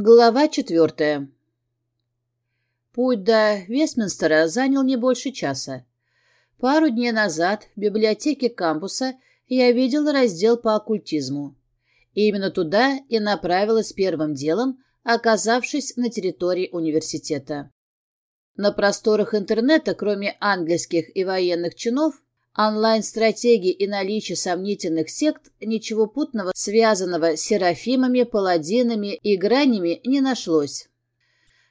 Глава четвертая. Путь до Вестминстера занял не больше часа. Пару дней назад в библиотеке кампуса я видела раздел по оккультизму. именно туда и направилась первым делом, оказавшись на территории университета. На просторах интернета, кроме английских и военных чинов, онлайн-стратегий и наличия сомнительных сект ничего путного, связанного с серафимами, паладинами и гранями, не нашлось.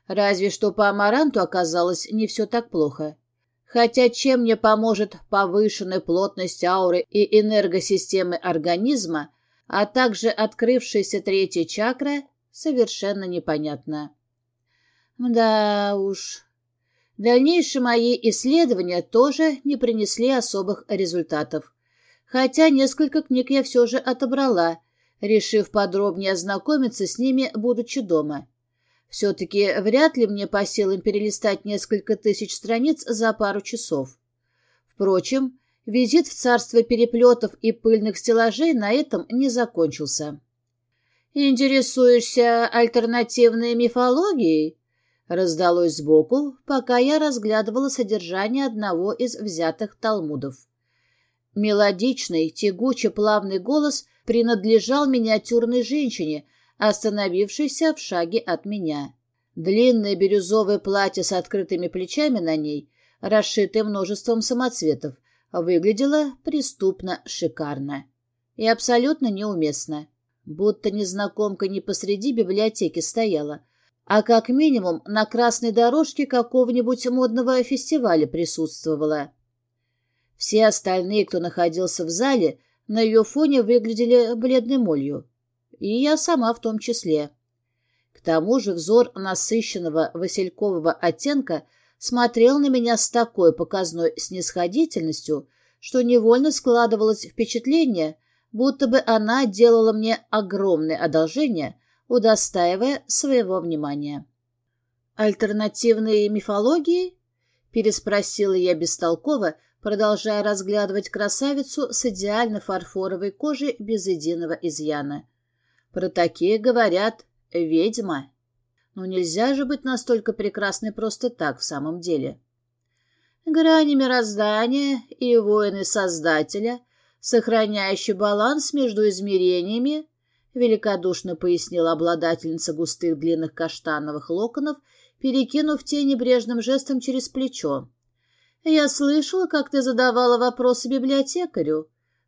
Разве что по амаранту оказалось не все так плохо. Хотя чем мне поможет повышенная плотность ауры и энергосистемы организма, а также открывшаяся третья чакра, совершенно непонятно. Да уж, Дальнейшие мои исследования тоже не принесли особых результатов. Хотя несколько книг я все же отобрала, решив подробнее ознакомиться с ними, будучи дома. Все-таки вряд ли мне по силам перелистать несколько тысяч страниц за пару часов. Впрочем, визит в царство переплетов и пыльных стеллажей на этом не закончился. «Интересуешься альтернативной мифологией?» Раздалось сбоку, пока я разглядывала содержание одного из взятых талмудов. Мелодичный, тягучий, плавный голос принадлежал миниатюрной женщине, остановившейся в шаге от меня. Длинное бирюзовое платье с открытыми плечами на ней, расшитое множеством самоцветов, выглядело преступно шикарно и абсолютно неуместно. Будто незнакомка не посреди библиотеки стояла, а как минимум на красной дорожке какого-нибудь модного фестиваля присутствовала. Все остальные, кто находился в зале, на ее фоне выглядели бледной молью. И я сама в том числе. К тому же взор насыщенного василькового оттенка смотрел на меня с такой показной снисходительностью, что невольно складывалось впечатление, будто бы она делала мне огромное одолжение — удостаивая своего внимания. «Альтернативные мифологии?» — переспросила я бестолково, продолжая разглядывать красавицу с идеально фарфоровой кожей без единого изъяна. Про такие говорят «ведьма». Но нельзя же быть настолько прекрасной просто так в самом деле. Грани мироздания и воины Создателя, сохраняющие баланс между измерениями, великодушно пояснила обладательница густых длинных каштановых локонов, перекинув те небрежным жестом через плечо. «Я слышала, как ты задавала вопросы библиотекарю».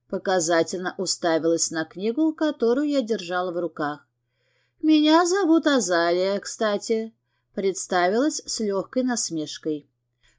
Показательно уставилась на книгу, которую я держала в руках. «Меня зовут Азалия, кстати», — представилась с легкой насмешкой.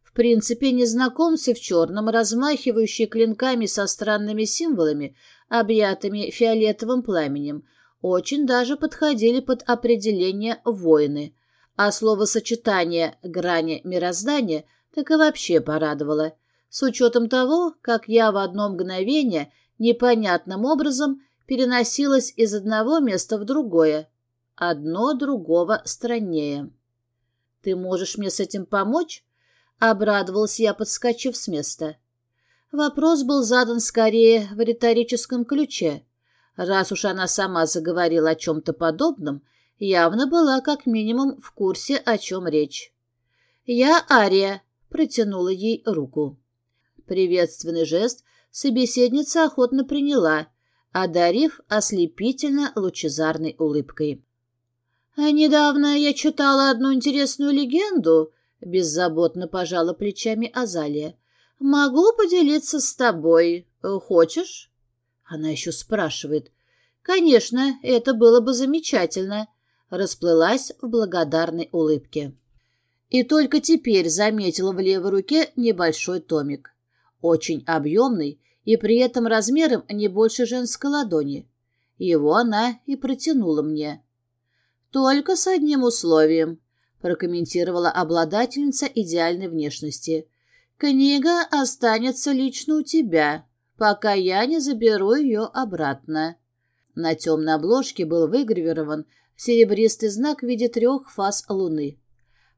В принципе, незнакомцы в черном, размахивающие клинками со странными символами, объятыми фиолетовым пламенем, очень даже подходили под определение «воины», а словосочетание «грани мироздания» так и вообще порадовало, с учетом того, как я в одно мгновение непонятным образом переносилась из одного места в другое, одно другого страннее. «Ты можешь мне с этим помочь?» — обрадовалась я, подскочив с места. Вопрос был задан скорее в риторическом ключе — Раз уж она сама заговорила о чем-то подобном, явно была как минимум в курсе, о чем речь. «Я Ария», — протянула ей руку. Приветственный жест собеседница охотно приняла, одарив ослепительно лучезарной улыбкой. «А недавно я читала одну интересную легенду», — беззаботно пожала плечами Азалия. «Могу поделиться с тобой. Хочешь?» Она еще спрашивает. «Конечно, это было бы замечательно», — расплылась в благодарной улыбке. И только теперь заметила в левой руке небольшой томик. Очень объемный и при этом размером не больше женской ладони. Его она и протянула мне. «Только с одним условием», — прокомментировала обладательница идеальной внешности. «Книга останется лично у тебя пока я не заберу ее обратно. На темной обложке был выгравирован серебристый знак в виде трех фаз луны.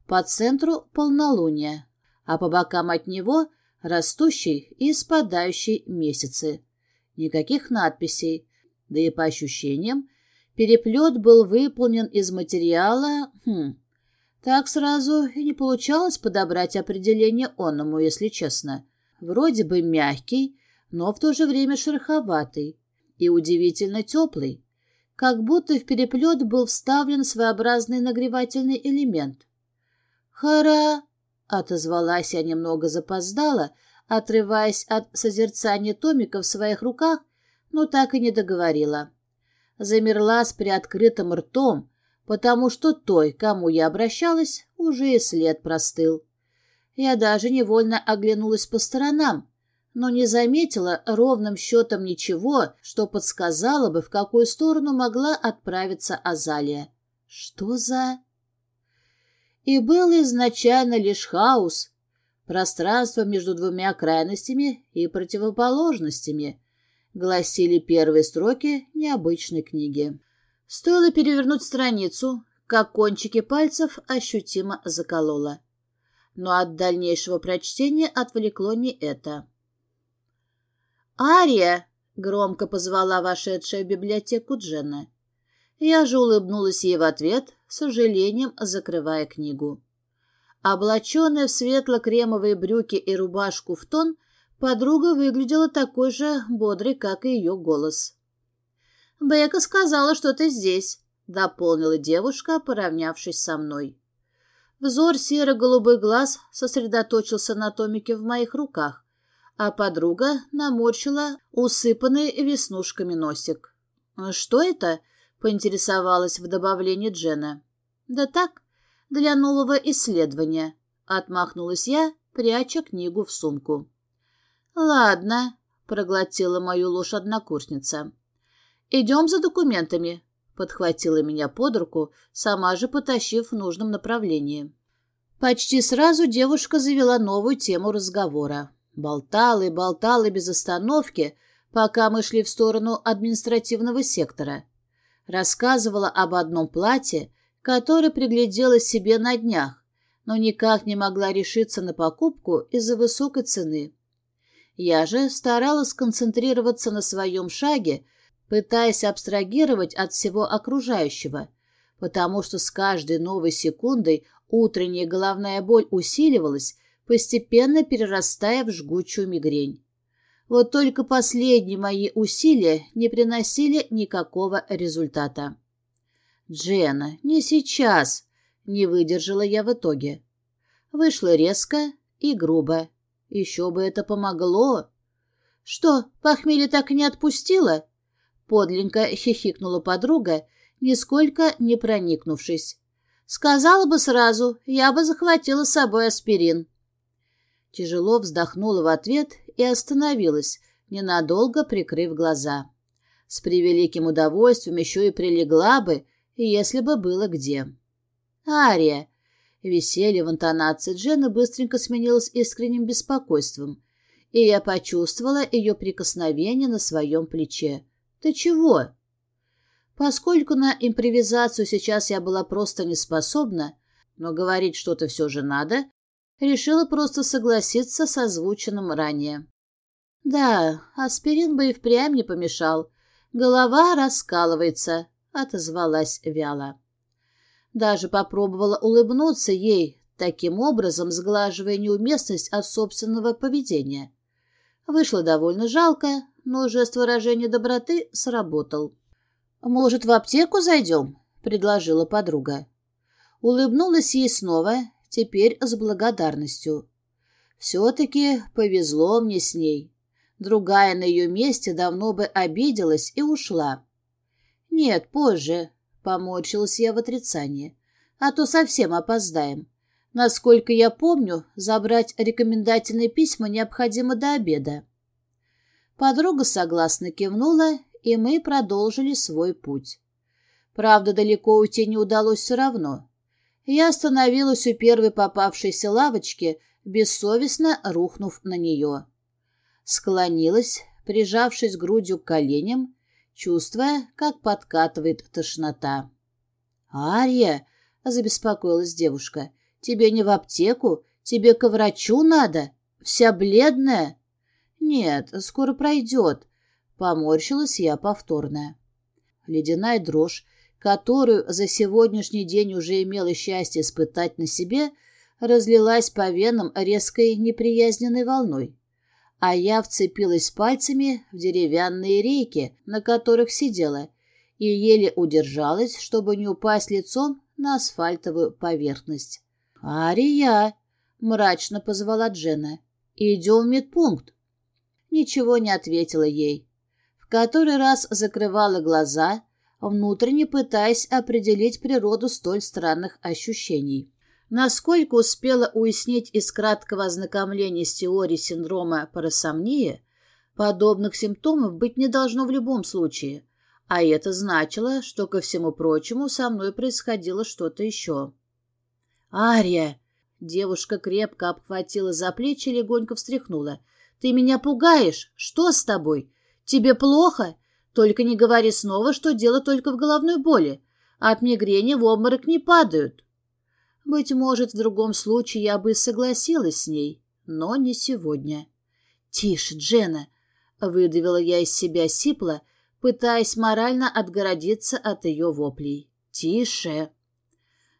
По центру — полнолуние, а по бокам от него — растущий и спадающий месяцы. Никаких надписей, да и по ощущениям, Переплет был выполнен из материала... Хм, так сразу и не получалось подобрать определение оному, если честно. Вроде бы мягкий, но в то же время шероховатый и удивительно теплый, как будто в переплет был вставлен своеобразный нагревательный элемент. «Хара!» — отозвалась я немного запоздала, отрываясь от созерцания томика в своих руках, но так и не договорила. Замерла с приоткрытым ртом, потому что той, кому я обращалась, уже и след простыл. Я даже невольно оглянулась по сторонам, но не заметила ровным счетом ничего, что подсказало бы, в какую сторону могла отправиться Азалия. Что за... И был изначально лишь хаос, пространство между двумя крайностями и противоположностями, гласили первые строки необычной книги. Стоило перевернуть страницу, как кончики пальцев ощутимо закололо. Но от дальнейшего прочтения отвлекло не это. «Ария!» — громко позвала вошедшая в библиотеку Дженна. Я же улыбнулась ей в ответ, с сожалением закрывая книгу. Облаченная в светло-кремовые брюки и рубашку в тон, подруга выглядела такой же бодрой, как и ее голос. «Бека сказала, что ты здесь», — дополнила девушка, поравнявшись со мной. Взор серо-голубой глаз сосредоточился на томике в моих руках, а подруга наморщила усыпанный веснушками носик. «Что это?» — поинтересовалась в добавлении Джена. «Да так, для нового исследования», — отмахнулась я, пряча книгу в сумку. «Ладно», — проглотила мою ложь однокурсница. «Идем за документами», — подхватила меня под руку, сама же потащив в нужном направлении. Почти сразу девушка завела новую тему разговора. Болтала и болтала без остановки, пока мы шли в сторону административного сектора. Рассказывала об одном платье, которое приглядела себе на днях, но никак не могла решиться на покупку из-за высокой цены. Я же старалась сконцентрироваться на своем шаге, пытаясь абстрагировать от всего окружающего, потому что с каждой новой секундой утренняя головная боль усиливалась, постепенно перерастая в жгучую мигрень. Вот только последние мои усилия не приносили никакого результата. «Джена, не сейчас!» — не выдержала я в итоге. Вышло резко и грубо. Еще бы это помогло. «Что, похмелье так и не отпустило?» Подленько хихикнула подруга, нисколько не проникнувшись. «Сказала бы сразу, я бы захватила с собой аспирин». Тяжело вздохнула в ответ и остановилась, ненадолго прикрыв глаза. С превеликим удовольствием еще и прилегла бы, если бы было где. «Ария!» Веселье в интонации Джены быстренько сменилось искренним беспокойством, и я почувствовала ее прикосновение на своем плече. «Ты чего?» Поскольку на импровизацию сейчас я была просто не способна, но говорить что-то все же надо, решила просто согласиться с озвученным ранее. «Да, аспирин бы и впрямь не помешал. Голова раскалывается», — отозвалась вяло. Даже попробовала улыбнуться ей, таким образом сглаживая неуместность от собственного поведения. Вышло довольно жалко, но жест выражения доброты сработал. «Может, в аптеку зайдем?» — предложила подруга. Улыбнулась ей снова, теперь с благодарностью. Все-таки повезло мне с ней. Другая на ее месте давно бы обиделась и ушла. «Нет, позже», — поморщилась я в отрицании, — «а то совсем опоздаем. Насколько я помню, забрать рекомендательные письма необходимо до обеда». Подруга согласно кивнула, и мы продолжили свой путь. Правда, далеко уйти не удалось все равно. Я остановилась у первой попавшейся лавочки, бессовестно рухнув на нее. Склонилась, прижавшись грудью к коленям, чувствуя, как подкатывает тошнота. «Ария!» — забеспокоилась девушка. «Тебе не в аптеку, тебе к врачу надо, вся бледная». «Нет, скоро пройдет», — поморщилась я повторно. ледяная дрожь, которую за сегодняшний день уже имела счастье испытать на себе, разлилась по венам резкой неприязненной волной. А я вцепилась пальцами в деревянные рейки, на которых сидела, и еле удержалась, чтобы не упасть лицом на асфальтовую поверхность. «Ария!» — мрачно позвала Джена. «Идем в медпункт». Ничего не ответила ей. В который раз закрывала глаза, внутренне пытаясь определить природу столь странных ощущений. Насколько успела уяснить из краткого ознакомления с теорией синдрома парасомнии, подобных симптомов быть не должно в любом случае, а это значило, что, ко всему прочему, со мной происходило что-то еще. «Ария!» Девушка крепко обхватила за плечи и легонько встряхнула. «Ты меня пугаешь! Что с тобой? Тебе плохо? Только не говори снова, что дело только в головной боли. От мигрени в обморок не падают. Быть может, в другом случае я бы согласилась с ней, но не сегодня. «Тише, Джена!» — выдавила я из себя сипло, пытаясь морально отгородиться от ее воплей. «Тише!»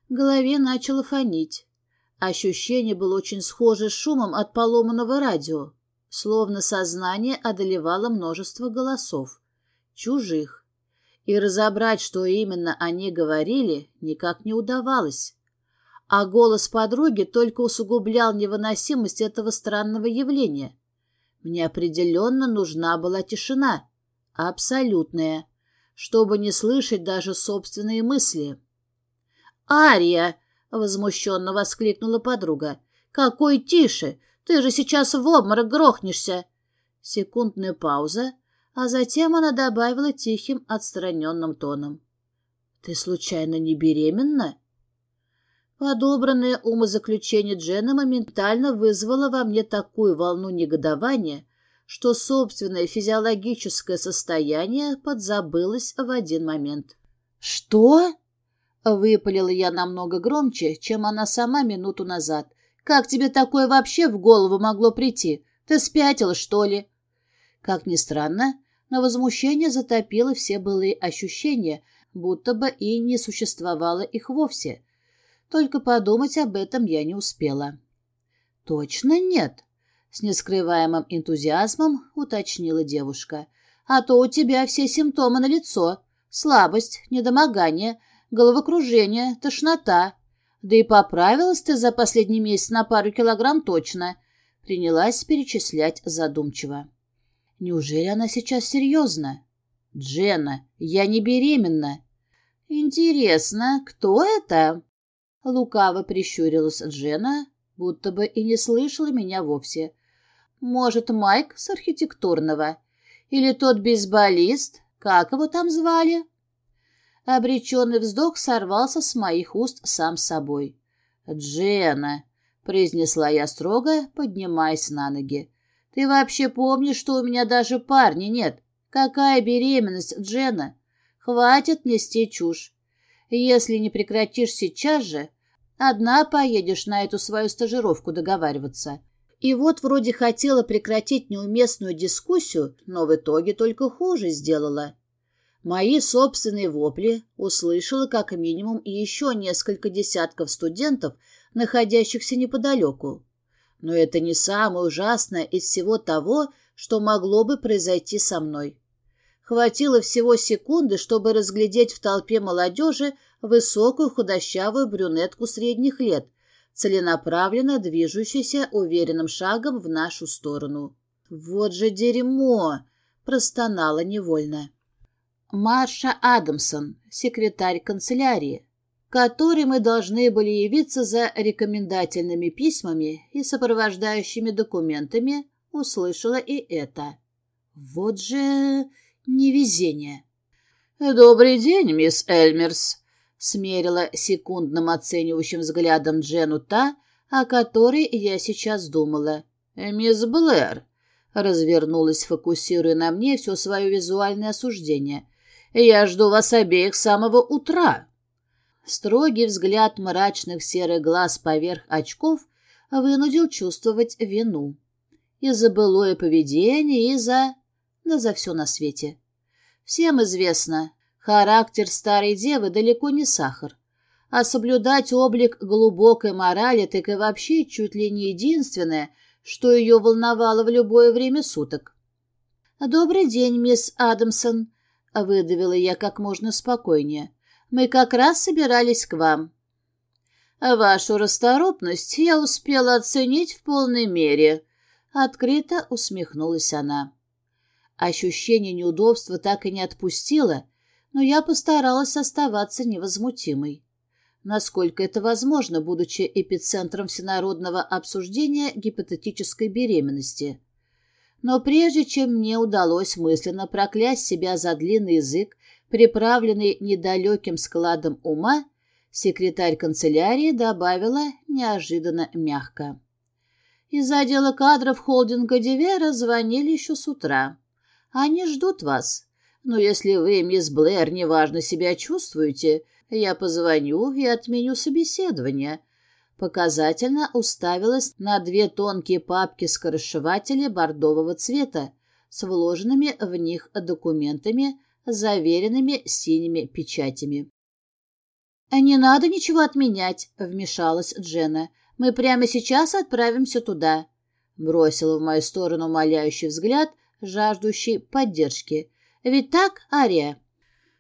Голове начало фонить. Ощущение было очень схоже с шумом от поломанного радио, словно сознание одолевало множество голосов чужих. И разобрать, что именно они говорили, никак не удавалось. А голос подруги только усугублял невыносимость этого странного явления. Мне определенно нужна была тишина, абсолютная, чтобы не слышать даже собственные мысли. «Ария!» — возмущенно воскликнула подруга. «Какой тише! Ты же сейчас в обморок грохнешься!» Секундная пауза, а затем она добавила тихим, отстраненным тоном. «Ты случайно не беременна?» Подобранное умозаключение Джена моментально вызвало во мне такую волну негодования, что собственное физиологическое состояние подзабылось в один момент. «Что?» — выпалила я намного громче, чем она сама минуту назад. «Как тебе такое вообще в голову могло прийти? Ты спятила, что ли?» Как ни странно, но возмущение затопило все былые ощущения, будто бы и не существовало их вовсе. Только подумать об этом я не успела. «Точно нет», — с нескрываемым энтузиазмом уточнила девушка. «А то у тебя все симптомы на лицо: Слабость, недомогание, головокружение, тошнота. Да и поправилась ты за последний месяц на пару килограмм точно», — принялась перечислять задумчиво. Неужели она сейчас серьезно? Дженна, я не беременна. Интересно, кто это? Лукаво прищурилась Дженна, будто бы и не слышала меня вовсе. Может, Майк с архитектурного? Или тот бейсболист? Как его там звали? Обреченный вздох сорвался с моих уст сам собой. «Дженна», — произнесла я строго, поднимаясь на ноги, ты вообще помнишь, что у меня даже парня нет? Какая беременность, Джена? Хватит нести чушь. Если не прекратишь сейчас же, одна поедешь на эту свою стажировку договариваться. И вот вроде хотела прекратить неуместную дискуссию, но в итоге только хуже сделала. Мои собственные вопли услышала как минимум еще несколько десятков студентов, находящихся неподалеку. Но это не самое ужасное из всего того, что могло бы произойти со мной. Хватило всего секунды, чтобы разглядеть в толпе молодежи высокую худощавую брюнетку средних лет, целенаправленно движущуюся уверенным шагом в нашу сторону. «Вот же дерьмо!» — простонала невольно. Марша Адамсон, секретарь канцелярии которой мы должны были явиться за рекомендательными письмами и сопровождающими документами, услышала и это. Вот же невезение. «Добрый день, мисс Эльмерс», — смерила секундным оценивающим взглядом Джену та, о которой я сейчас думала. «Мисс Блэр», — развернулась, фокусируя на мне все свое визуальное осуждение, — «я жду вас обеих с самого утра». Строгий взгляд мрачных серых глаз поверх очков вынудил чувствовать вину. И за былое поведение, и за... да за все на свете. Всем известно, Характер старой девы далеко не сахар. А соблюдать облик глубокой морали так и вообще чуть ли не единственное, что ее волновало в любое время суток. «Добрый день, мисс Адамсон», — выдавила я как можно спокойнее. «Мы как раз собирались к вам». «Вашу расторопность я успела оценить в полной мере», — открыто усмехнулась она. Ощущение неудобства так и не отпустило, но я постаралась оставаться невозмутимой. Насколько это возможно, будучи эпицентром всенародного обсуждения гипотетической беременности — но прежде чем мне удалось мысленно проклясть себя за длинный язык, приправленный недалеким складом ума, секретарь канцелярии добавила неожиданно мягко. Из отдела кадров холдинга Дивера звонили еще с утра. Они ждут вас. Но если вы, мисс Блэр, неважно себя чувствуете, я позвоню и отменю собеседование, показательно уставилась на две тонкие папки-скоросшиватели бордового цвета с вложенными в них документами, заверенными синими печатями. «Не надо ничего отменять», — вмешалась Дженна. «Мы прямо сейчас отправимся туда», — бросила в мою сторону моляющий взгляд, жаждущий поддержки. «Ведь так, Ария?»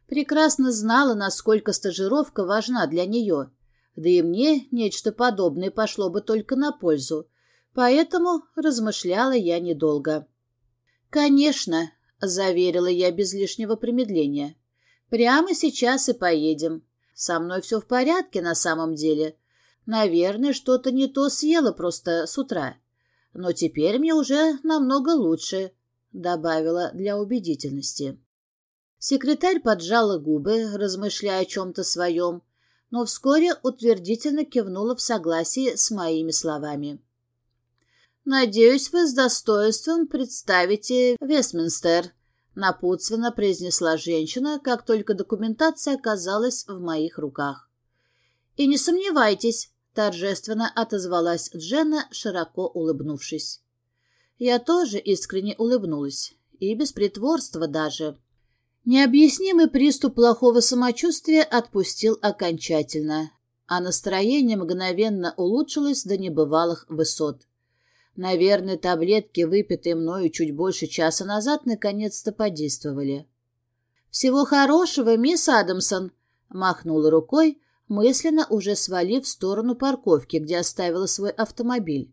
Прекрасно знала, насколько стажировка важна для нее — да и мне нечто подобное пошло бы только на пользу, поэтому размышляла я недолго. «Конечно», — заверила я без лишнего промедления, — «прямо сейчас и поедем. Со мной все в порядке на самом деле. Наверное, что-то не то съела просто с утра. Но теперь мне уже намного лучше», — добавила для убедительности. Секретарь поджала губы, размышляя о чем-то своем, но вскоре утвердительно кивнула в согласии с моими словами. «Надеюсь, вы с достоинством представите Вестминстер», — напутственно произнесла женщина, как только документация оказалась в моих руках. «И не сомневайтесь», — торжественно отозвалась Дженна, широко улыбнувшись. Я тоже искренне улыбнулась, и без притворства даже. Необъяснимый приступ плохого самочувствия отпустил окончательно, а настроение мгновенно улучшилось до небывалых высот. Наверное, таблетки, выпитые мною чуть больше часа назад, наконец-то подействовали. «Всего хорошего, мисс Адамсон!» — махнула рукой, мысленно уже свалив в сторону парковки, где оставила свой автомобиль.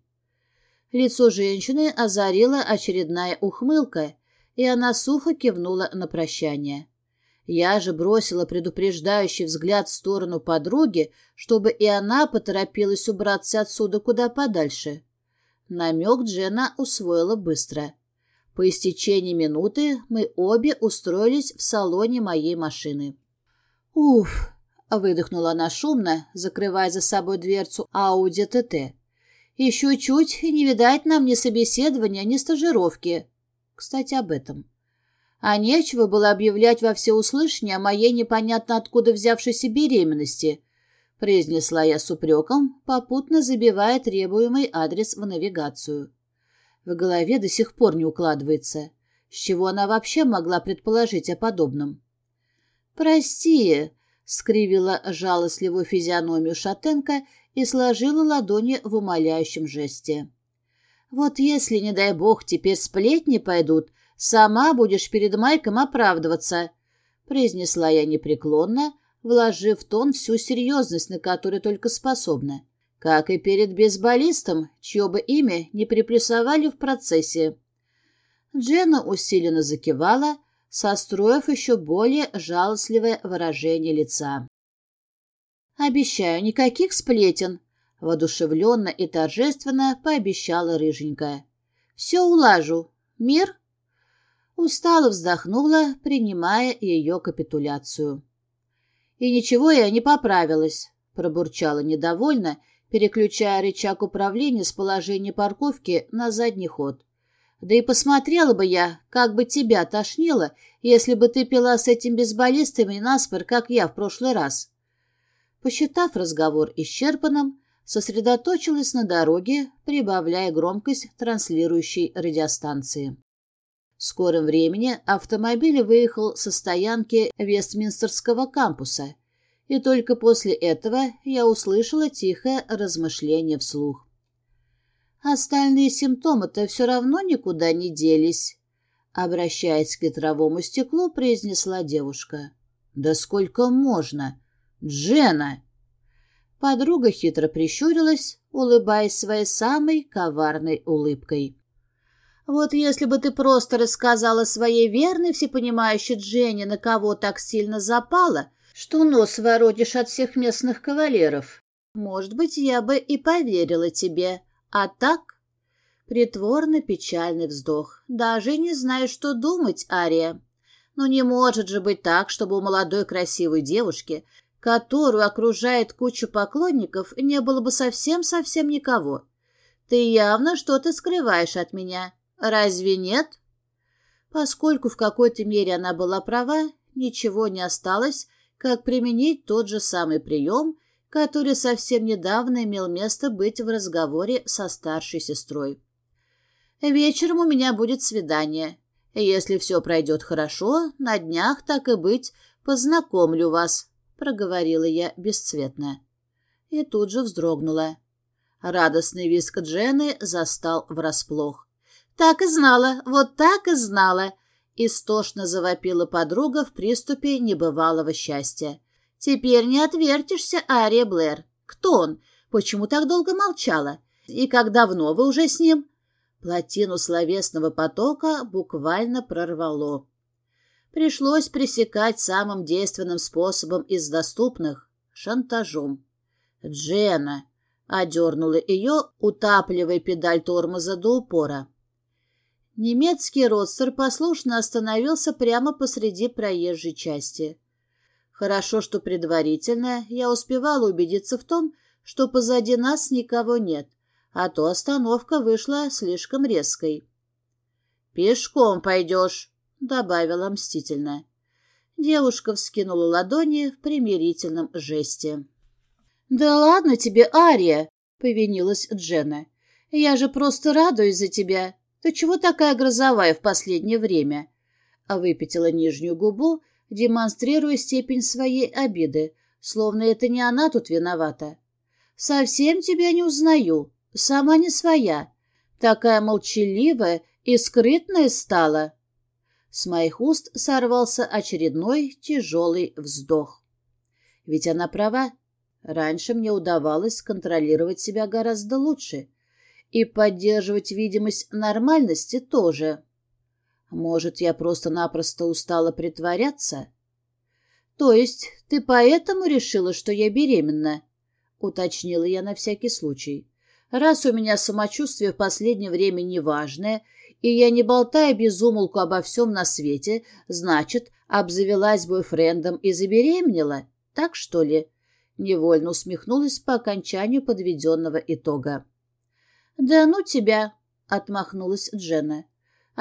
Лицо женщины озарила очередная ухмылка, и она сухо кивнула на прощание. Я же бросила предупреждающий взгляд в сторону подруги, чтобы и она поторопилась убраться отсюда куда подальше. Намек Джена усвоила быстро. По истечении минуты мы обе устроились в салоне моей машины. «Уф!» — выдохнула она шумно, закрывая за собой дверцу Ауди ТТ. «Еще чуть, и не видать нам ни собеседования, ни стажировки. Кстати, об этом. А нечего было объявлять во всеуслышание о моей непонятно откуда взявшейся беременности, произнесла я с упреком, попутно забивая требуемый адрес в навигацию. В голове до сих пор не укладывается. С чего она вообще могла предположить о подобном? «Прости», — скривила жалостливую физиономию Шатенко и сложила ладони в умоляющем жесте. Вот если, не дай бог, теперь сплетни пойдут, сама будешь перед Майком оправдываться, — произнесла я непреклонно, вложив в тон всю серьезность, на которую только способна, как и перед бейсболистом, чье бы имя не приплюсовали в процессе. Дженна усиленно закивала, состроив еще более жалостливое выражение лица. «Обещаю, никаких сплетен», Водушевленно и торжественно пообещала рыженькая. «Все улажу. Мир?» Устало вздохнула, принимая ее капитуляцию. «И ничего я не поправилась», — пробурчала недовольно, переключая рычаг управления с положения парковки на задний ход. «Да и посмотрела бы я, как бы тебя тошнило, если бы ты пила с этим безболистами наспор, как я в прошлый раз». Посчитав разговор исчерпанным, сосредоточилась на дороге, прибавляя громкость транслирующей радиостанции. В скором времени автомобиль выехал со стоянки Вестминстерского кампуса, и только после этого я услышала тихое размышление вслух. Остальные симптомы-то все равно никуда не делись. Обращаясь к ветровому стеклу, произнесла девушка. «Да сколько можно? Джена!» Подруга хитро прищурилась, улыбаясь своей самой коварной улыбкой. «Вот если бы ты просто рассказала своей верной всепонимающей Дженни, на кого так сильно запала, что нос воротишь от всех местных кавалеров, может быть, я бы и поверила тебе, а так...» Притворно печальный вздох. «Даже не знаю, что думать, Ария. Но не может же быть так, чтобы у молодой красивой девушки, которую окружает куча поклонников, не было бы совсем-совсем никого. Ты явно что-то скрываешь от меня. Разве нет?» Поскольку в какой-то мере она была права, ничего не осталось, как применить тот же самый прием, который совсем недавно имел место быть в разговоре со старшей сестрой. «Вечером у меня будет свидание. Если все пройдет хорошо, на днях, так и быть, познакомлю вас», — проговорила я бесцветно. И тут же вздрогнула. Радостный виск Джены застал врасплох. «Так и знала, вот так и знала!» Истошно завопила подруга в приступе небывалого счастья. «Теперь не отвертишься, Ария Блэр. Кто он? Почему так долго молчала? И как давно вы уже с ним?» Плотину словесного потока буквально прорвало. Пришлось пресекать самым действенным способом из доступных — шантажом. «Джена!» — одернула ее, утапливая педаль тормоза до упора. Немецкий родстер послушно остановился прямо посреди проезжей части. Хорошо, что предварительно я успевала убедиться в том, что позади нас никого нет, а то остановка вышла слишком резкой. «Пешком пойдешь», — добавила мстительно. Девушка вскинула ладони в примирительном жесте. «Да ладно тебе, Ария!» — повинилась Дженна. «Я же просто радуюсь за тебя. Ты чего такая грозовая в последнее время?» А выпятила нижнюю губу демонстрируя степень своей обиды, словно это не она тут виновата. «Совсем тебя не узнаю, сама не своя, такая молчаливая и скрытная стала». С моих уст сорвался очередной тяжелый вздох. Ведь она права. Раньше мне удавалось контролировать себя гораздо лучше. И поддерживать видимость нормальности тоже. Может, я просто-напросто устала притворяться? То есть ты поэтому решила, что я беременна? Уточнила я на всякий случай. Раз у меня самочувствие в последнее время неважное, и я не болтаю без умолку обо всем на свете, значит, обзавелась бойфрендом и забеременела? Так что ли? Невольно усмехнулась по окончанию подведенного итога. «Да ну тебя!» — отмахнулась Дженна.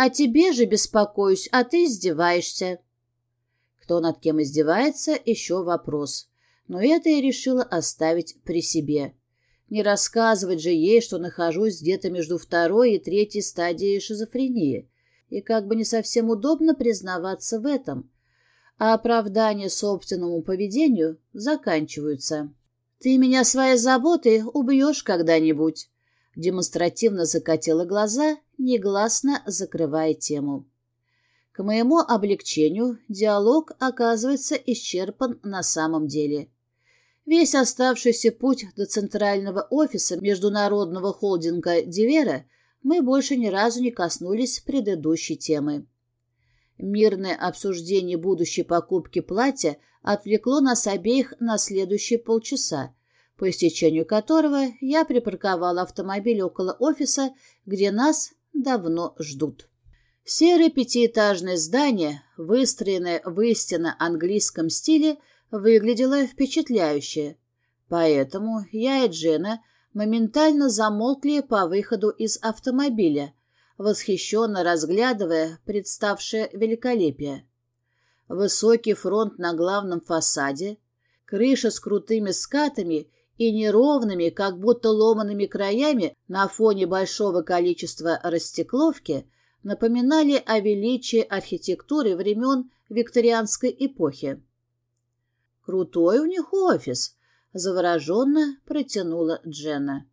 О тебе же беспокоюсь, а ты издеваешься. Кто над кем издевается, еще вопрос. Но это я решила оставить при себе. Не рассказывать же ей, что нахожусь где-то между второй и третьей стадией шизофрении. И как бы не совсем удобно признаваться в этом. А оправдания собственному поведению заканчиваются. «Ты меня своей заботой убьешь когда-нибудь», демонстративно закатила глаза, негласно закрывая тему. К моему облегчению диалог оказывается исчерпан на самом деле. Весь оставшийся путь до центрального офиса международного холдинга «Дивера» мы больше ни разу не коснулись предыдущей темы. Мирное обсуждение будущей покупки платья отвлекло нас обеих на следующие полчаса, по истечению которого я припарковала автомобиль около офиса, где нас давно ждут. Серое пятиэтажное здание, выстроенное в истинно английском стиле, выглядело впечатляюще. Поэтому я и Джена моментально замолкли по выходу из автомобиля, восхищенно разглядывая представшее великолепие. Высокий фронт на главном фасаде, крыша с крутыми скатами и неровными, как будто ломанными краями на фоне большого количества растекловки напоминали о величии архитектуры времен викторианской эпохи. «Крутой у них офис», — завороженно протянула Дженна.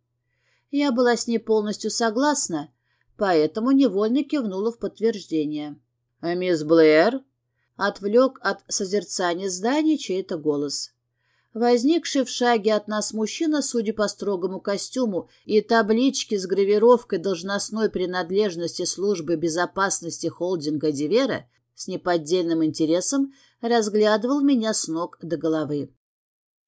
Я была с ней полностью согласна, поэтому невольно кивнула в подтверждение. «А мисс Блэр?» — отвлек от созерцания здания чей-то голос. Возникший в шаге от нас мужчина, судя по строгому костюму и табличке с гравировкой должностной принадлежности службы безопасности холдинга «Дивера», с неподдельным интересом разглядывал меня с ног до головы.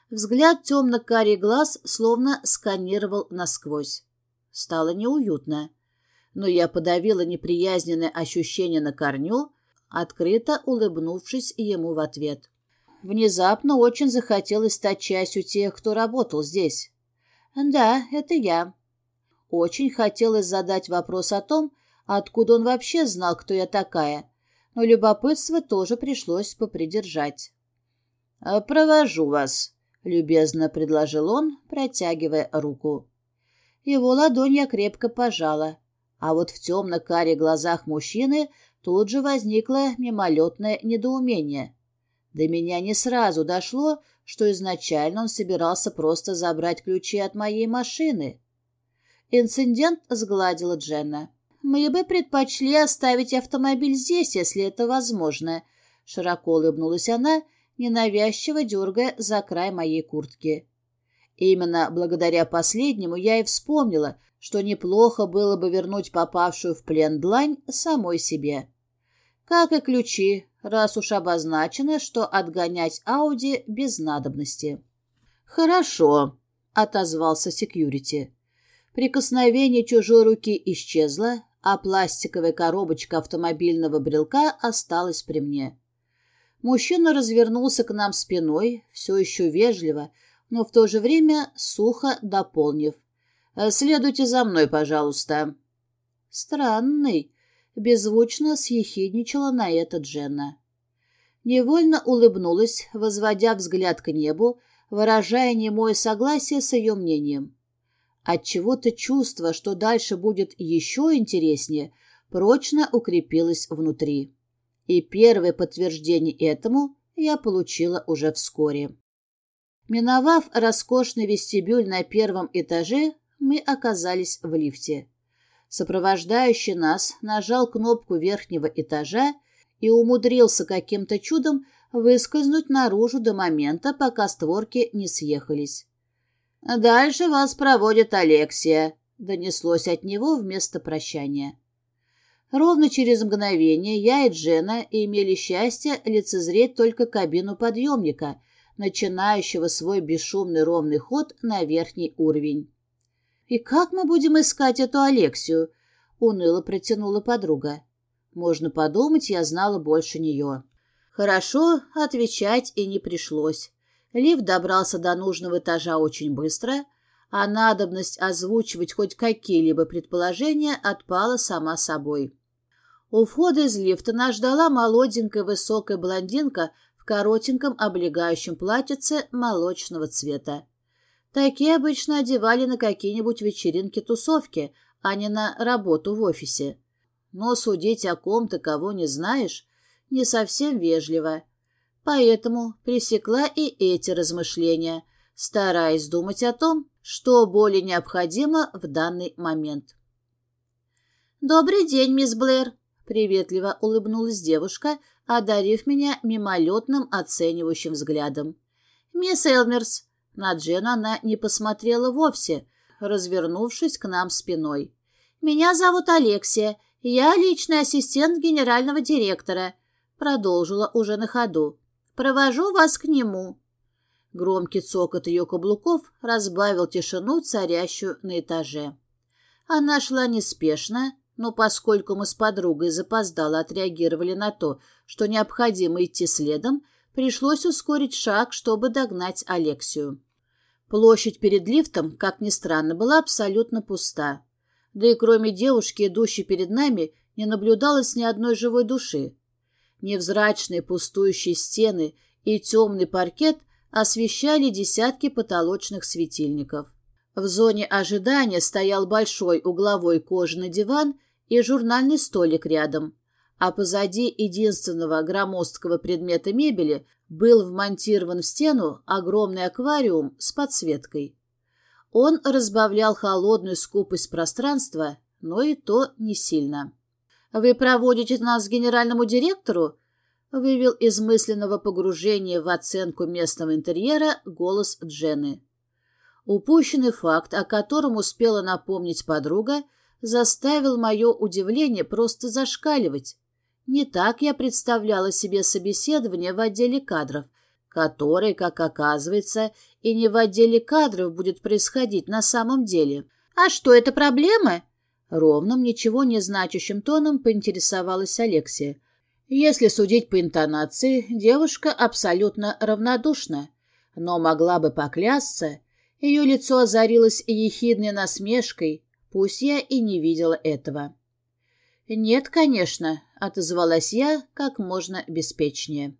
Взгляд темно-карий глаз словно сканировал насквозь. Стало неуютно, но я подавила неприязненное ощущение на корню, открыто улыбнувшись ему в ответ. Внезапно очень захотелось стать частью тех, кто работал здесь. Да, это я. Очень хотелось задать вопрос о том, откуда он вообще знал, кто я такая, но любопытство тоже пришлось попридержать. «Провожу вас», — любезно предложил он, протягивая руку. Его ладонь я крепко пожала, а вот в темно-каре глазах мужчины тут же возникло мимолетное недоумение. До меня не сразу дошло, что изначально он собирался просто забрать ключи от моей машины. Инцидент сгладила Дженна. «Мы бы предпочли оставить автомобиль здесь, если это возможно», — широко улыбнулась она, ненавязчиво дергая за край моей куртки. Именно благодаря последнему я и вспомнила, что неплохо было бы вернуть попавшую в плен длань самой себе. Как и ключи, раз уж обозначено, что отгонять Ауди без надобности. «Хорошо», — отозвался секьюрити. Прикосновение чужой руки исчезло, а пластиковая коробочка автомобильного брелка осталась при мне. Мужчина развернулся к нам спиной, все еще вежливо, но в то же время сухо дополнив. «Следуйте за мной, пожалуйста». «Странный», Беззвучно съехидничала на это Дженна. Невольно улыбнулась, возводя взгляд к небу, выражая немое согласие с ее мнением. Отчего-то чувство, что дальше будет еще интереснее, прочно укрепилось внутри. И первое подтверждение этому я получила уже вскоре. Миновав роскошный вестибюль на первом этаже, мы оказались в лифте. Сопровождающий нас нажал кнопку верхнего этажа и умудрился каким-то чудом выскользнуть наружу до момента, пока створки не съехались. «Дальше вас проводит Алексия», — донеслось от него вместо прощания. Ровно через мгновение я и Джена имели счастье лицезреть только кабину подъемника, начинающего свой бесшумный ровный ход на верхний уровень. «И как мы будем искать эту Алексию?» — уныло протянула подруга. Можно подумать, я знала больше нее. Хорошо, отвечать и не пришлось. Лифт добрался до нужного этажа очень быстро, а надобность озвучивать хоть какие-либо предположения отпала сама собой. У входа из лифта нас ждала молоденькая высокая блондинка в коротеньком облегающем платьице молочного цвета. Такие обычно одевали на какие-нибудь вечеринки-тусовки, а не на работу в офисе. Но судить о ком-то, кого не знаешь, не совсем вежливо. Поэтому пресекла и эти размышления, стараясь думать о том, что более необходимо в данный момент. «Добрый день, мисс Блэр!» — приветливо улыбнулась девушка, одарив меня мимолетным оценивающим взглядом. «Мисс Элмерс, на Джену она не посмотрела вовсе, развернувшись к нам спиной. «Меня зовут Алексия, я личный ассистент генерального директора», продолжила уже на ходу. «Провожу вас к нему». Громкий цокот ее каблуков разбавил тишину, царящую на этаже. Она шла неспешно, но поскольку мы с подругой запоздало отреагировали на то, что необходимо идти следом, пришлось ускорить шаг, чтобы догнать Алексию. Площадь перед лифтом, как ни странно, была абсолютно пуста. Да и кроме девушки, идущей перед нами, не наблюдалось ни одной живой души. Невзрачные пустующие стены и темный паркет освещали десятки потолочных светильников. В зоне ожидания стоял большой угловой кожаный диван и журнальный столик рядом, а позади единственного громоздкого предмета мебели был вмонтирован в стену огромный аквариум с подсветкой. Он разбавлял холодную скупость пространства, но и то не сильно. «Вы проводите нас к генеральному директору?» вывел из мысленного погружения в оценку местного интерьера голос Джены. Упущенный факт, о котором успела напомнить подруга, заставил мое удивление просто зашкаливать. Не так я представляла себе собеседование в отделе кадров, которое, как оказывается, и не в отделе кадров будет происходить на самом деле. «А что, это проблема?» Ровным, ничего не значащим тоном поинтересовалась Алексия. Если судить по интонации, девушка абсолютно равнодушна, но могла бы поклясться, ее лицо озарилось ехидной насмешкой, пусть я и не видела этого. «Нет, конечно», — отозвалась я как можно беспечнее.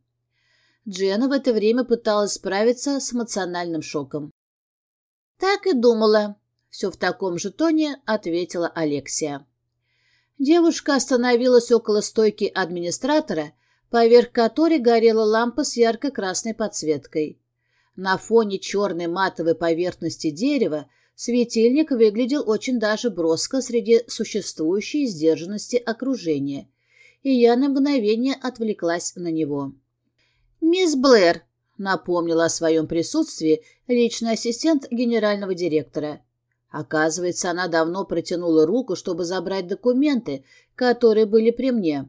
Джена в это время пыталась справиться с эмоциональным шоком. «Так и думала», — все в таком же тоне ответила Алексия. Девушка остановилась около стойки администратора, поверх которой горела лампа с ярко-красной подсветкой. На фоне черной матовой поверхности дерева светильник выглядел очень даже броско среди существующей сдержанности окружения, и я на мгновение отвлеклась на него. «Мисс Блэр», — напомнила о своем присутствии личный ассистент генерального директора. Оказывается, она давно протянула руку, чтобы забрать документы, которые были при мне.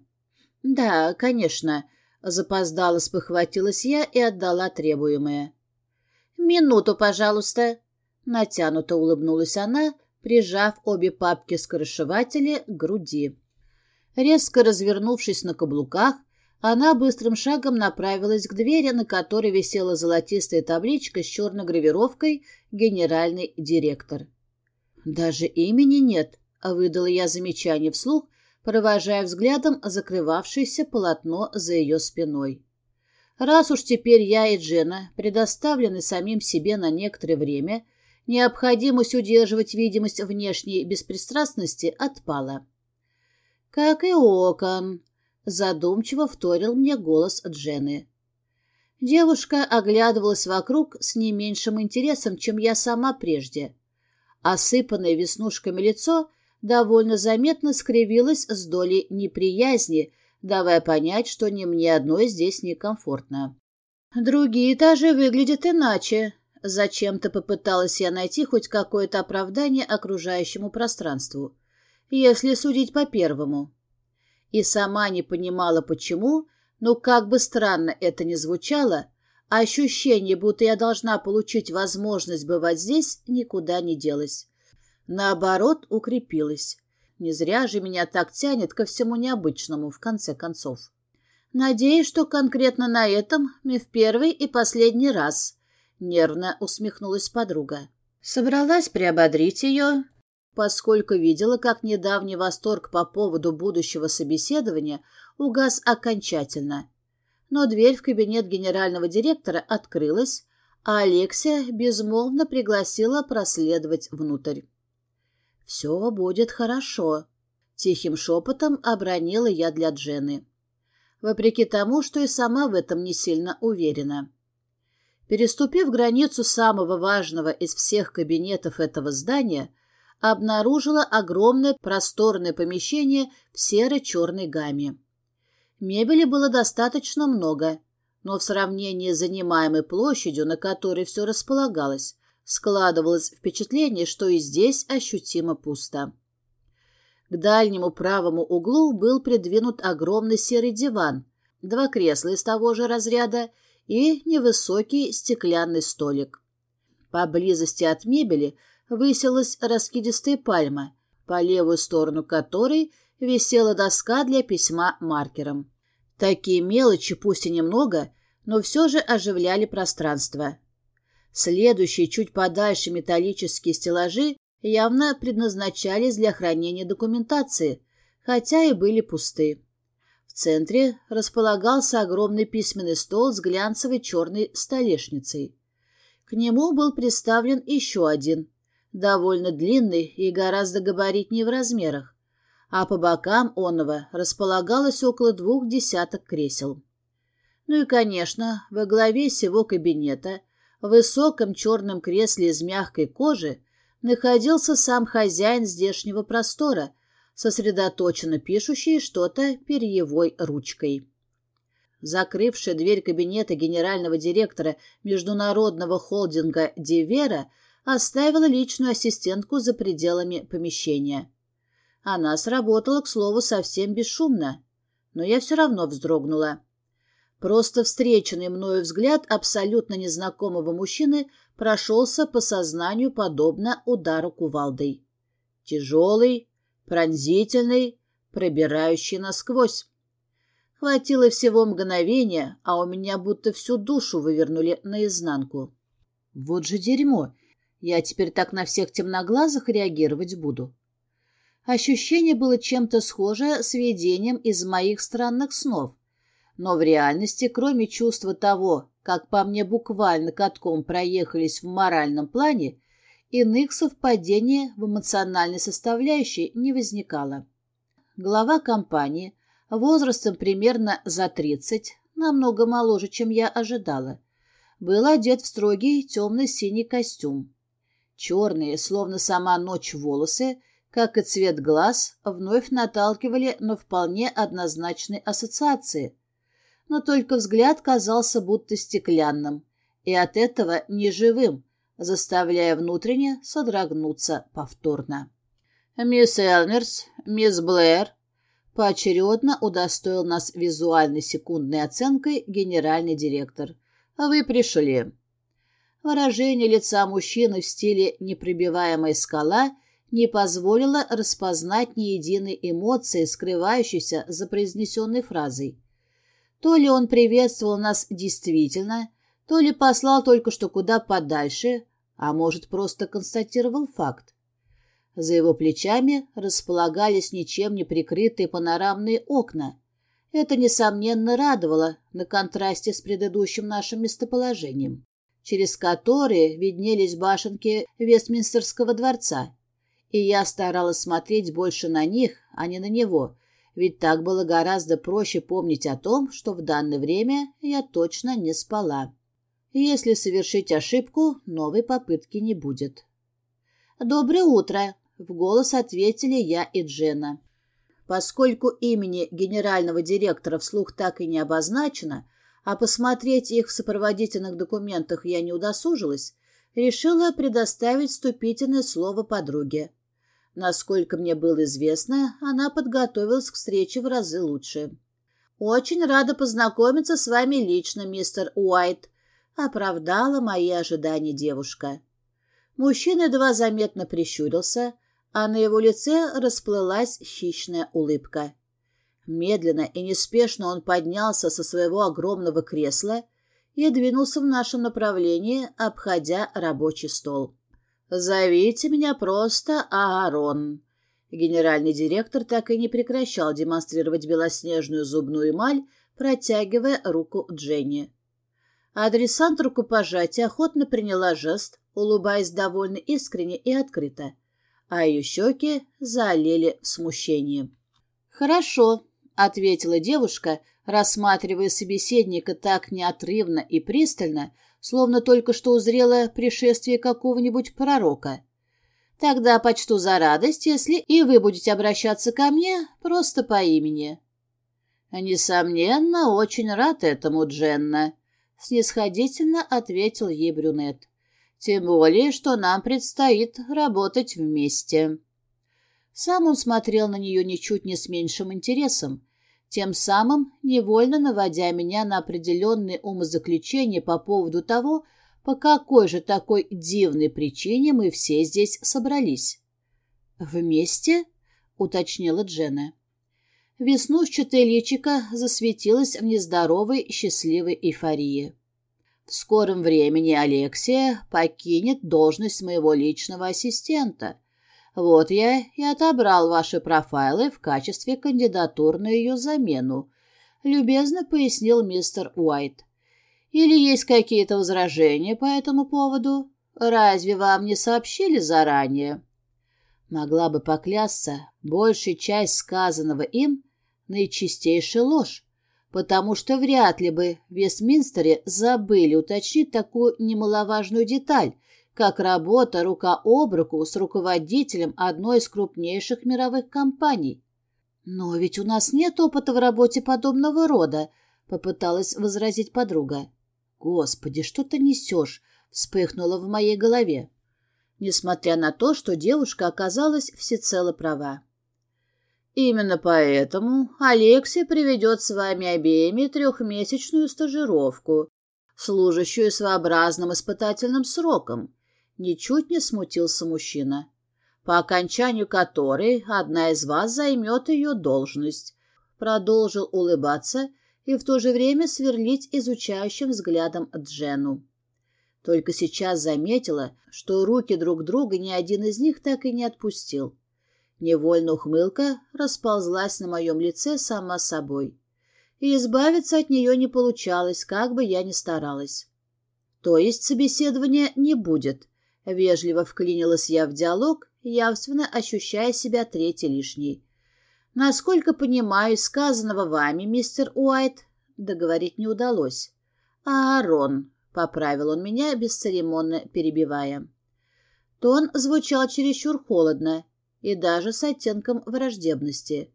«Да, конечно», — запоздала спохватилась я и отдала требуемое. «Минуту, пожалуйста», — натянуто улыбнулась она, прижав обе папки скоросшивателя к груди. Резко развернувшись на каблуках, она быстрым шагом направилась к двери, на которой висела золотистая табличка с черной гравировкой «Генеральный директор». «Даже имени нет», — выдала я замечание вслух, провожая взглядом закрывавшееся полотно за ее спиной. Раз уж теперь я и Джена предоставлены самим себе на некоторое время, необходимость удерживать видимость внешней беспристрастности отпала. «Как и окон», — задумчиво вторил мне голос Джены. Девушка оглядывалась вокруг с не меньшим интересом, чем я сама прежде. Осыпанное веснушками лицо довольно заметно скривилось с долей неприязни, давая понять, что ни мне одной здесь некомфортно. Другие этажи выглядят иначе. Зачем-то попыталась я найти хоть какое-то оправдание окружающему пространству, если судить по первому. И сама не понимала, почему, но как бы странно это ни звучало, ощущение, будто я должна получить возможность бывать здесь, никуда не делось. Наоборот, укрепилось. Не зря же меня так тянет ко всему необычному, в конце концов. Надеюсь, что конкретно на этом мы в первый и последний раз, — нервно усмехнулась подруга. Собралась приободрить ее, поскольку видела, как недавний восторг по поводу будущего собеседования угас окончательно. Но дверь в кабинет генерального директора открылась, а Алексия безмолвно пригласила проследовать внутрь. «Все будет хорошо», — тихим шепотом обронила я для Джены. Вопреки тому, что и сама в этом не сильно уверена. Переступив границу самого важного из всех кабинетов этого здания, обнаружила огромное просторное помещение в серо-черной гамме. Мебели было достаточно много, но в сравнении с занимаемой площадью, на которой все располагалось, Складывалось впечатление, что и здесь ощутимо пусто. К дальнему правому углу был придвинут огромный серый диван, два кресла из того же разряда и невысокий стеклянный столик. Поблизости от мебели высилась раскидистая пальма, по левую сторону которой висела доска для письма маркером. Такие мелочи, пусть и немного, но все же оживляли пространство. Следующие чуть подальше металлические стеллажи явно предназначались для хранения документации, хотя и были пусты. Центре располагался огромный письменный стол с глянцевой черной столешницей. К нему был представлен еще один, довольно длинный и гораздо габаритнее в размерах, а по бокам оного располагалось около двух десяток кресел. Ну и, конечно, во главе всего кабинета, в высоком черном кресле из мягкой кожи, находился сам хозяин здешнего простора, сосредоточенно пишущий что-то перьевой ручкой. Закрывшая дверь кабинета генерального директора международного холдинга «Дивера» оставила личную ассистентку за пределами помещения. Она сработала, к слову, совсем бесшумно, но я все равно вздрогнула. Просто встреченный мною взгляд абсолютно незнакомого мужчины прошелся по сознанию подобно удару кувалдой. Тяжелый, пронзительный, пробирающий насквозь. Хватило всего мгновения, а у меня будто всю душу вывернули наизнанку. Вот же дерьмо! Я теперь так на всех темноглазых реагировать буду. Ощущение было чем-то схоже с видением из моих странных снов. Но в реальности, кроме чувства того, как по мне буквально катком проехались в моральном плане, иных совпадений в эмоциональной составляющей не возникало. Глава компании, возрастом примерно за 30, намного моложе, чем я ожидала, был одет в строгий темно-синий костюм. Черные, словно сама ночь волосы, как и цвет глаз, вновь наталкивали на вполне однозначные ассоциации. Но только взгляд казался будто стеклянным, и от этого неживым, заставляя внутренне содрогнуться повторно. «Мисс Элмерс, мисс Блэр», Поочередно удостоил нас визуальной секундной оценкой генеральный директор. «Вы пришли». Выражение лица мужчины в стиле «непробиваемая скала» не позволило распознать ни единой эмоции, скрывающейся за произнесенной фразой. То ли он приветствовал нас действительно, то ли послал только что куда подальше, а может, просто констатировал факт. За его плечами располагались ничем не прикрытые панорамные окна. Это, несомненно, радовало на контрасте с предыдущим нашим местоположением, через которые виднелись башенки Вестминстерского дворца. И я старалась смотреть больше на них, а не на него, ведь так было гораздо проще помнить о том, что в данное время я точно не спала. Если совершить ошибку, новой попытки не будет. «Доброе утро!» В голос ответили я и Джена. Поскольку имени генерального директора вслух так и не обозначено, а посмотреть их в сопроводительных документах я не удосужилась, решила предоставить вступительное слово подруге. Насколько мне было известно, она подготовилась к встрече в разы лучше. «Очень рада познакомиться с вами лично, мистер Уайт», — оправдала мои ожидания девушка. Мужчина едва заметно прищурился, а на его лице расплылась хищная улыбка. Медленно и неспешно он поднялся со своего огромного кресла и двинулся в нашем направлении, обходя рабочий стол. «Зовите меня просто Аарон». Генеральный директор так и не прекращал демонстрировать белоснежную зубную эмаль, протягивая руку Дженни. Адресант рукопожатия охотно приняла жест, улыбаясь довольно искренне и открыто а ее щеки залили в смущении. «Хорошо», — ответила девушка, рассматривая собеседника так неотрывно и пристально, словно только что узрела пришествие какого-нибудь пророка. «Тогда почту за радость, если и вы будете обращаться ко мне просто по имени». «Несомненно, очень рад этому, Дженна», — снисходительно ответил ей брюнет. Тем более, что нам предстоит работать вместе. Сам он смотрел на нее ничуть не с меньшим интересом, тем самым невольно наводя меня на определенные умозаключения по поводу того, по какой же такой дивной причине мы все здесь собрались. «Вместе?» — уточнила Джена. Веснушчатое личико засветилось в нездоровой счастливой эйфории. В скором времени Алексия покинет должность моего личного ассистента. Вот я и отобрал ваши профайлы в качестве кандидатур на ее замену», — любезно пояснил мистер Уайт. «Или есть какие-то возражения по этому поводу? Разве вам не сообщили заранее?» Могла бы поклясться, большая часть сказанного им — наичистейшая ложь, потому что вряд ли бы в Вестминстере забыли уточнить такую немаловажную деталь, как работа рука об руку с руководителем одной из крупнейших мировых компаний. «Но ведь у нас нет опыта в работе подобного рода», — попыталась возразить подруга. «Господи, что ты несешь?» — вспыхнуло в моей голове. Несмотря на то, что девушка оказалась всецело права. Именно поэтому Алексей приведет с вами обеими трехмесячную стажировку, служащую своеобразным испытательным сроком, Ничуть не смутился мужчина. По окончанию которой одна из вас займет ее должность. Продолжил улыбаться и в то же время сверлить изучающим взглядом Джену. Только сейчас заметила, что руки друг друга ни один из них так и не отпустил. Невольно ухмылка расползлась на моем лице сама собой. И избавиться от нее не получалось, как бы я ни старалась. То есть собеседования не будет, Вежливо вклинилась я в диалог, явственно ощущая себя третьей лишней. Насколько понимаю, сказанного вами, мистер Уайт, договорить не удалось. Аарон, поправил он меня, бесцеремонно перебивая. Тон звучал чересчур холодно и даже с оттенком враждебности.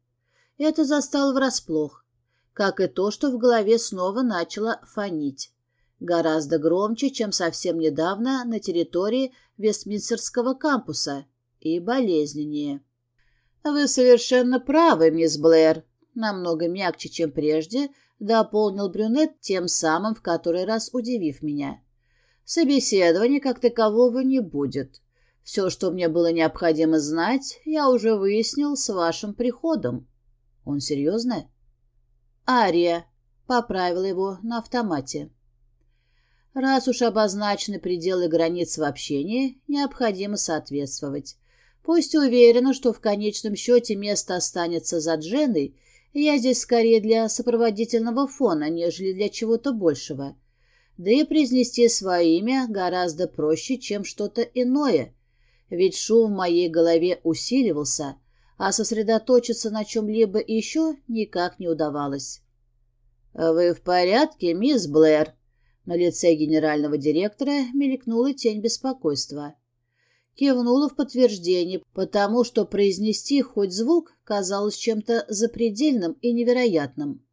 Это застало врасплох, как и то, что в голове снова начало фонить гораздо громче, чем совсем недавно на территории Вестминстерского кампуса, и болезненнее. «Вы совершенно правы, мисс Блэр», намного мягче, чем прежде, дополнил брюнет тем самым, в который раз удивив меня. «Собеседования как такового не будет. Все, что мне было необходимо знать, я уже выяснил с вашим приходом». «Он серьезно?» «Ария», — поправила его на автомате. Раз уж обозначены пределы границ в общении, необходимо соответствовать. Пусть уверена, что в конечном счете место останется за Дженой, я здесь скорее для сопроводительного фона, нежели для чего-то большего. Да и произнести свое имя гораздо проще, чем что-то иное, ведь шум в моей голове усиливался, а сосредоточиться на чем-либо еще никак не удавалось. «Вы в порядке, мисс Блэр?» На лице генерального директора мелькнула тень беспокойства. Кивнула в подтверждение, потому что произнести хоть звук казалось чем-то запредельным и невероятным.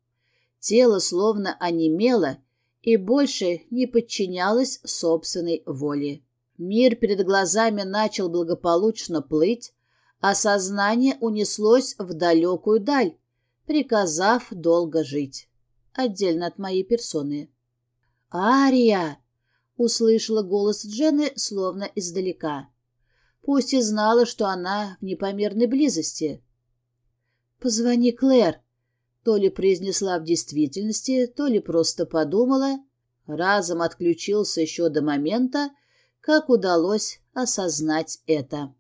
Тело словно онемело и больше не подчинялось собственной воле. Мир перед глазами начал благополучно плыть, а сознание унеслось в далекую даль, приказав долго жить, отдельно от моей персоны. «Ария!» — услышала голос Джены словно издалека. Пусть и знала, что она в непомерной близости. «Позвони Клэр», — то ли произнесла в действительности, то ли просто подумала. Разом отключился еще до момента, как удалось осознать это.